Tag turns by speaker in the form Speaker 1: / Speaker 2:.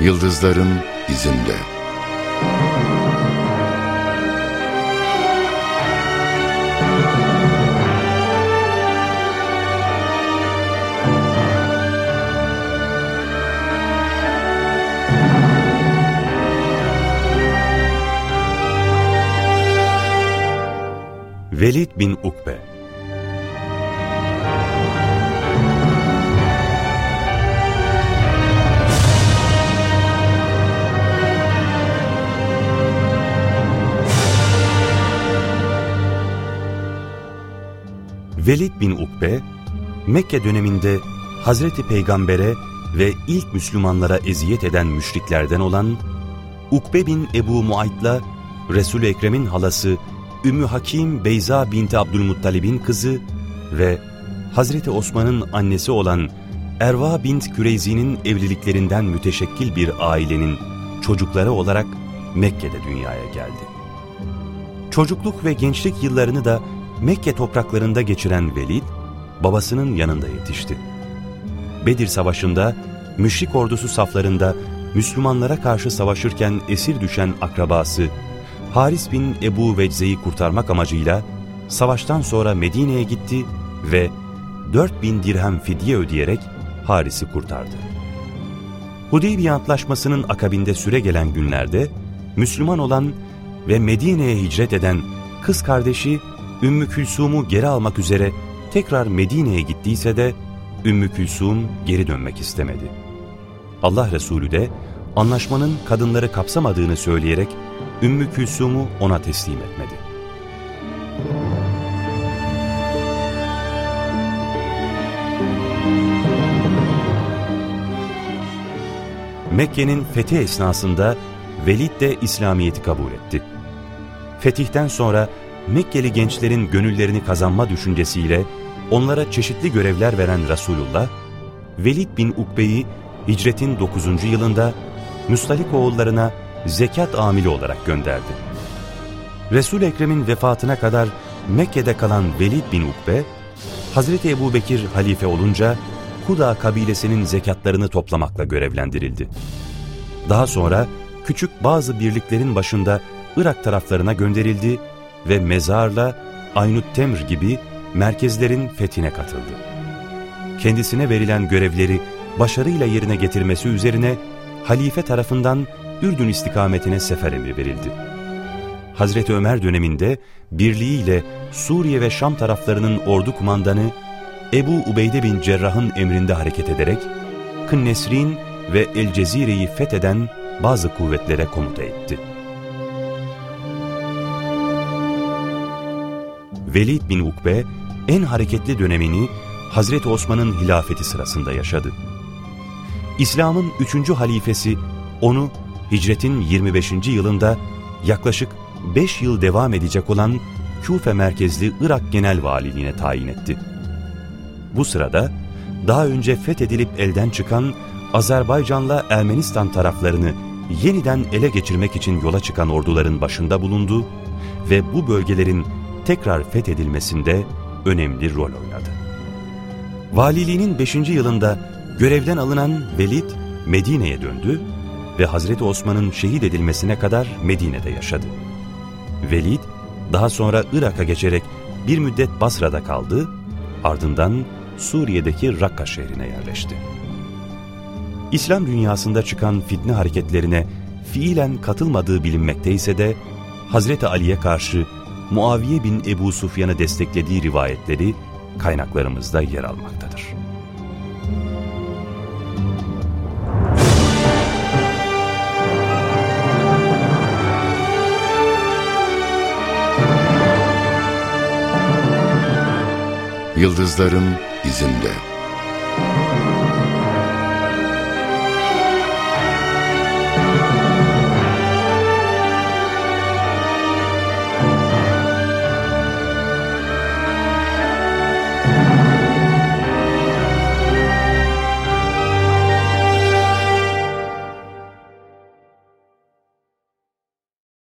Speaker 1: Yıldızların izinde.
Speaker 2: Velid bin Ukbe Velid bin Ukbe, Mekke döneminde Hazreti Peygamber'e ve ilk Müslümanlara eziyet eden müşriklerden olan Ukbe bin Ebu Muayt'la Resul-i Ekrem'in halası Ümmü Hakim Beyza binti Abdülmuttalib'in kızı ve Hazreti Osman'ın annesi olan Erva bint Küreyzi'nin evliliklerinden müteşekkil bir ailenin çocukları olarak Mekke'de dünyaya geldi. Çocukluk ve gençlik yıllarını da Mekke topraklarında geçiren Velid, babasının yanında yetişti. Bedir Savaşı'nda müşrik ordusu saflarında Müslümanlara karşı savaşırken esir düşen akrabası Haris bin Ebu Vecze'yi kurtarmak amacıyla savaştan sonra Medine'ye gitti ve 4000 dirhem fidye ödeyerek Haris'i kurtardı. Hudeybiye Antlaşması'nın akabinde süre gelen günlerde Müslüman olan ve Medine'ye hicret eden kız kardeşi Ümmü Külsum'u geri almak üzere tekrar Medine'ye gittiyse de Ümmü Külsum geri dönmek istemedi. Allah Resulü de anlaşmanın kadınları kapsamadığını söyleyerek Ümmü Külsum'u ona teslim etmedi. Mekke'nin fethi esnasında Velid de İslamiyet'i kabul etti. Fetihten sonra Mekkeli gençlerin gönüllerini kazanma düşüncesiyle onlara çeşitli görevler veren Resulullah, Velid bin Ukbe'yi hicretin 9. yılında Müstalik oğullarına zekat amili olarak gönderdi. Resul-i Ekrem'in vefatına kadar Mekke'de kalan Velid bin Ukbe, Hazreti Ebu Bekir halife olunca Huda kabilesinin zekatlarını toplamakla görevlendirildi. Daha sonra küçük bazı birliklerin başında Irak taraflarına gönderildi ve mezarla Aynut Temr gibi merkezlerin fethine katıldı. Kendisine verilen görevleri başarıyla yerine getirmesi üzerine halife tarafından Ürdün istikametine sefer emri verildi. Hazreti Ömer döneminde birliğiyle Suriye ve Şam taraflarının ordu kumandanı Ebu Ubeyde bin Cerrah'ın emrinde hareket ederek Kınnesrin ve El Cezire'yi fetheden bazı kuvvetlere komuta etti. Velid bin Ukbe en hareketli dönemini Hazreti Osman'ın hilafeti sırasında yaşadı. İslam'ın üçüncü halifesi onu hicretin 25. yılında yaklaşık 5 yıl devam edecek olan Küfe merkezli Irak Genel Valiliğine tayin etti. Bu sırada daha önce fethedilip elden çıkan Azerbaycan'la Ermenistan taraflarını yeniden ele geçirmek için yola çıkan orduların başında bulundu ve bu bölgelerin tekrar fethedilmesinde önemli rol oynadı. Valiliğinin 5. yılında görevden alınan Velid Medine'ye döndü ve Hazreti Osman'ın şehit edilmesine kadar Medine'de yaşadı. Velid daha sonra Irak'a geçerek bir müddet Basra'da kaldı, ardından Suriye'deki Rakka şehrine yerleşti. İslam dünyasında çıkan fitne hareketlerine fiilen katılmadığı bilinmekteyse de Hazreti Ali'ye karşı Muaviye bin Ebu Sufyan'ı desteklediği rivayetleri kaynaklarımızda yer almaktadır.
Speaker 1: Yıldızların izinde.